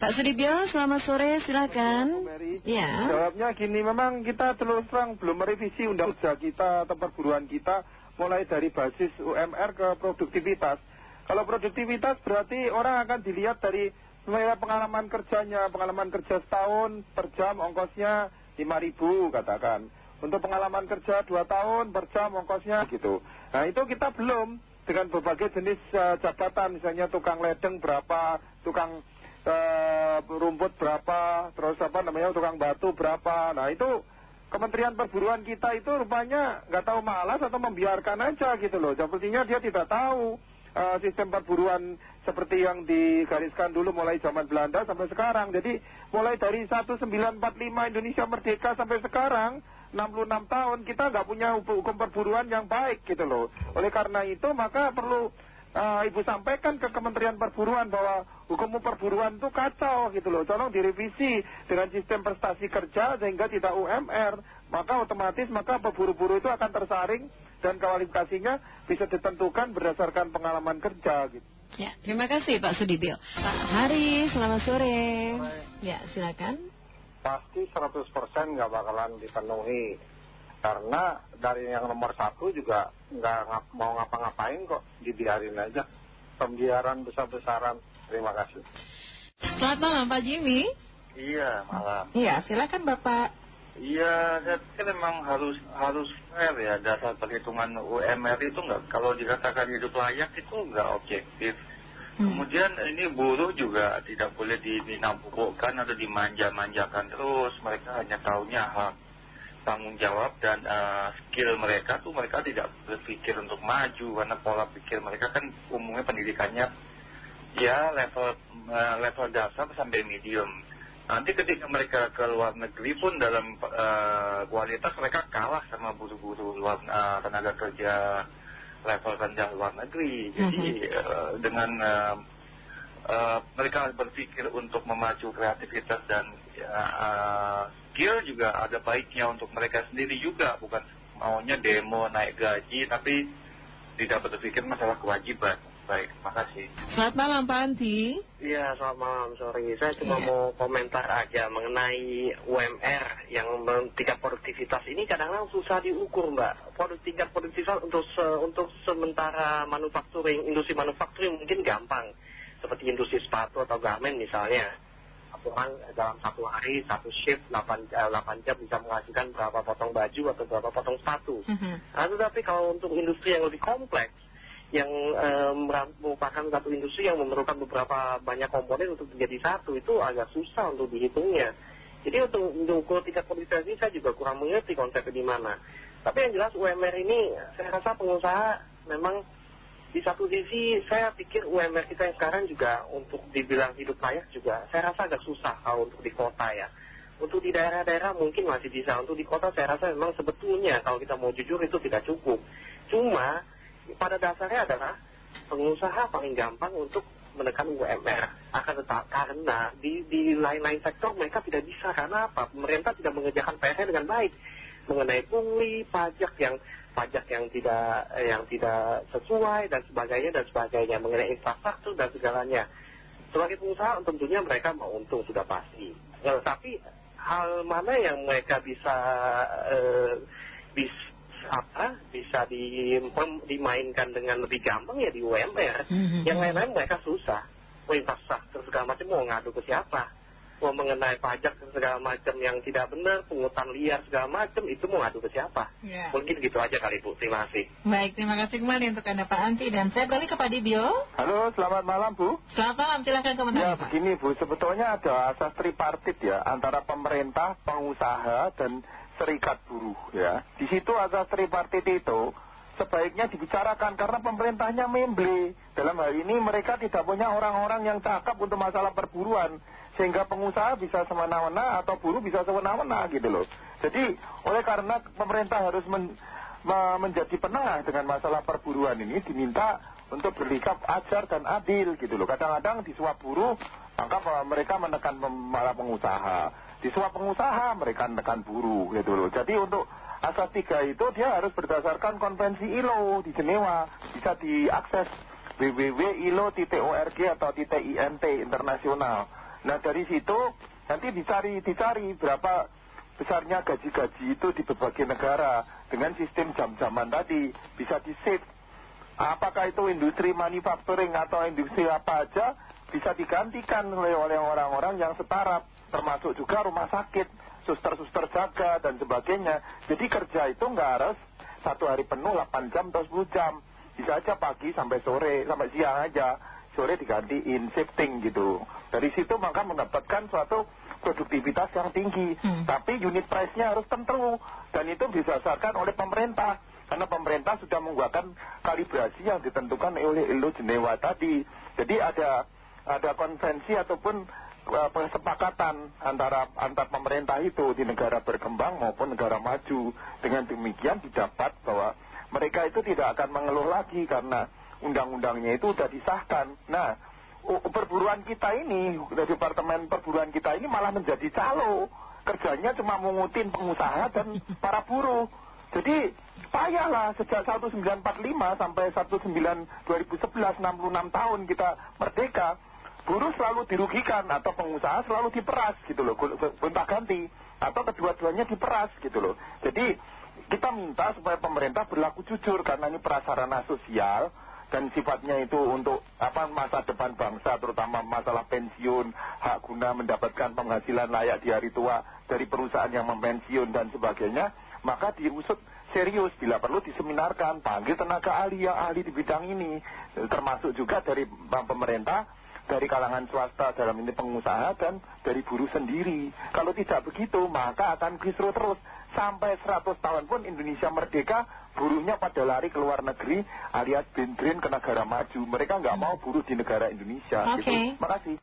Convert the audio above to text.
Pak Sudibyo, selamat sore, silakan. Ya. Jawabnya gini, memang kita terus terang belum merevisi undang usaha kita atau perguruan kita mulai dari basis UMR ke produktivitas. Kalau produktivitas berarti orang akan dilihat dari pengalaman kerjanya, pengalaman kerja setahun per jam ongkosnya 5 ribu katakan. Untuk pengalaman kerja 2 tahun per jam ongkosnya gitu. Nah itu kita belum dengan berbagai jenis uh, jabatan misalnya tukang ledeng berapa, tukang rumput berapa, terus apa namanya tukang batu berapa. Nah itu Kementerian Perburuan kita itu rupanya nggak tahu malas atau membiarkan aja gitu loh. Sepertinya dia tidak tahu uh, sistem perburuan seperti yang digariskan dulu mulai zaman Belanda sampai sekarang. Jadi mulai dari 1945 Indonesia merdeka sampai sekarang 66 tahun kita nggak punya hukum perburuan yang baik gitu loh. Oleh karena itu maka perlu uh, Ibu sampaikan ke Kementerian Perburuan bahwa hukum perburuan itu kacau gitu loh. Tolong direvisi dengan sistem prestasi kerja sehingga tidak UMR. Maka otomatis maka peburu-buru itu akan tersaring dan kualifikasinya bisa ditentukan berdasarkan pengalaman kerja gitu. Ya, terima kasih Pak Sudibyo. Pak Hari, selamat sore. Ya, silakan. Pasti 100% nggak bakalan dipenuhi karena dari yang nomor satu juga nggak mau ngapa-ngapain kok dibiarin aja. Pembiaran besar-besaran. Terima kasih. Selamat malam Pak Jimmy. Iya malam. Iya silakan Bapak. Iya kan memang harus harus fair ya dasar perhitungan UMR itu nggak kalau dikatakan hidup layak itu nggak objektif. Hmm. Kemudian ini buruh juga tidak boleh dinambukkan atau dimanja-manjakan terus. Mereka hanya tahunya hak tanggung jawab dan uh, skill mereka tuh mereka tidak berpikir untuk maju karena pola pikir mereka kan umumnya pendidikannya ya level uh, level dasar sampai medium. Nanti ketika mereka ke luar negeri pun dalam uh, kualitas mereka kalah sama buru-buru luar uh, tenaga kerja level rendah luar negeri. Jadi uh, dengan uh, uh, mereka berpikir untuk memacu kreativitas dan uh, skill juga ada baiknya untuk mereka sendiri juga. Bukan maunya demo naik gaji tapi tidak berpikir masalah kewajiban. Baik makasih. Selamat malam Pak Anti iya selamat malam sorry. Saya cuma iya. mau komentar aja mengenai UMR yang tingkat produktivitas ini kadang-kadang susah diukur mbak. Tingkat produktivitas untuk untuk sementara manufacturing industri manufacturing mungkin gampang. Seperti industri sepatu atau garment misalnya orang dalam satu hari satu shift 8, 8 eh, jam bisa menghasilkan berapa potong baju atau berapa potong sepatu. Mm -hmm. nah, tetapi kalau untuk industri yang lebih kompleks yang eh, merupakan satu industri yang memerlukan beberapa banyak komponen untuk menjadi satu itu agak susah untuk dihitungnya. Jadi untuk mengukur tingkat kualifikasi saya juga kurang mengerti konsepnya di mana. Tapi yang jelas UMR ini saya rasa pengusaha memang di satu sisi saya pikir UMR kita yang sekarang juga untuk dibilang hidup layak juga saya rasa agak susah kalau untuk di kota ya. Untuk di daerah-daerah mungkin masih bisa. Untuk di kota saya rasa memang sebetulnya kalau kita mau jujur itu tidak cukup. Cuma pada dasarnya adalah pengusaha paling gampang untuk menekan UMR akan tetap karena di lain-lain sektor mereka tidak bisa. Karena apa? Pemerintah tidak mengerjakan PR dengan baik mengenai pungli pajak yang pajak yang tidak yang tidak sesuai dan sebagainya dan sebagainya mengenai infrastruktur dan segalanya. Sebagai pengusaha tentunya mereka mau untung sudah pasti. Nah, tapi hal mana yang mereka bisa eh, bis, apa bisa di, dimainkan dengan lebih gampang ya di UMR -hmm. yang lain-lain mereka susah. Infrastruktur segala macam mau ngadu ke siapa mengenai pajak segala macam yang tidak benar, pungutan liar segala macam, itu mau ngadu ke siapa? Ya. Mungkin gitu aja kali Bu, terima kasih. Baik, terima kasih kembali untuk Anda Pak Anti dan saya beralih ke Pak Dibio. Halo, selamat malam Bu. Selamat malam, silahkan komentar Ya, begini Bu, sebetulnya ada asas tripartit ya, antara pemerintah, pengusaha, dan serikat buruh ya. Di situ asas tripartit itu sebaiknya dibicarakan karena pemerintahnya memble. Dalam hal ini mereka tidak punya orang-orang yang cakap untuk masalah perburuan sehingga pengusaha bisa semena-mena atau buruh bisa semena-mena gitu loh. Jadi oleh karena pemerintah harus men, me, menjadi penengah dengan masalah perburuan ini diminta untuk bersikap ajar dan adil gitu loh. Kadang-kadang disuap buruh maka mereka menekan malah pengusaha. Disuap pengusaha mereka menekan buruh gitu loh. Jadi untuk asas tiga itu dia harus berdasarkan konvensi ILO di Jenewa. Bisa diakses www.ilo.org atau .int internasional. Nah dari situ nanti dicari, dicari berapa besarnya gaji-gaji itu di berbagai negara dengan sistem jam-jaman tadi. Bisa di save. Apakah itu industri manufacturing atau industri apa aja bisa digantikan oleh orang-orang yang setara termasuk juga rumah sakit, suster-suster jaga dan sebagainya. Jadi kerja itu nggak harus satu hari penuh 8 jam atau 10 jam. Bisa aja pagi sampai sore, sampai siang aja. Sore digantiin, shifting gitu. Dari situ maka mendapatkan suatu produktivitas yang tinggi. Hmm. Tapi unit price-nya harus tentu. Dan itu didasarkan oleh pemerintah. Karena pemerintah sudah membuatkan kalibrasi yang ditentukan oleh ILO Jenewa tadi. Jadi ada ada konvensi ataupun kesepakatan antara antar pemerintah itu di negara berkembang maupun negara maju. Dengan demikian didapat bahwa mereka itu tidak akan mengeluh lagi karena undang-undangnya itu sudah disahkan. Nah, perburuan kita ini, departemen perburuan kita ini malah menjadi calo. Kerjanya cuma mengutin pengusaha dan para buruh. Jadi payahlah sejak 1945 sampai 19 2011 66 tahun kita merdeka buruh selalu dirugikan atau pengusaha selalu diperas gitu loh. Gonta ganti atau kedua-duanya diperas gitu loh. Jadi kita minta supaya pemerintah berlaku jujur karena ini prasarana sosial dan sifatnya itu untuk apa masa depan bangsa terutama masalah pensiun hak guna mendapatkan penghasilan layak di hari tua dari perusahaan yang mempensiun dan sebagainya maka diusut serius bila perlu diseminarkan panggil tenaga ahli yang ahli di bidang ini termasuk juga dari pemerintah dari kalangan swasta dalam ini pengusaha dan dari buruh sendiri. Kalau tidak begitu maka akan kisru terus. Sampai 100 tahun pun Indonesia merdeka, buruhnya pada lari ke luar negeri alias bentrin ke negara maju. Mereka nggak mau buruh di negara Indonesia. Oke. Gitu. Makasih.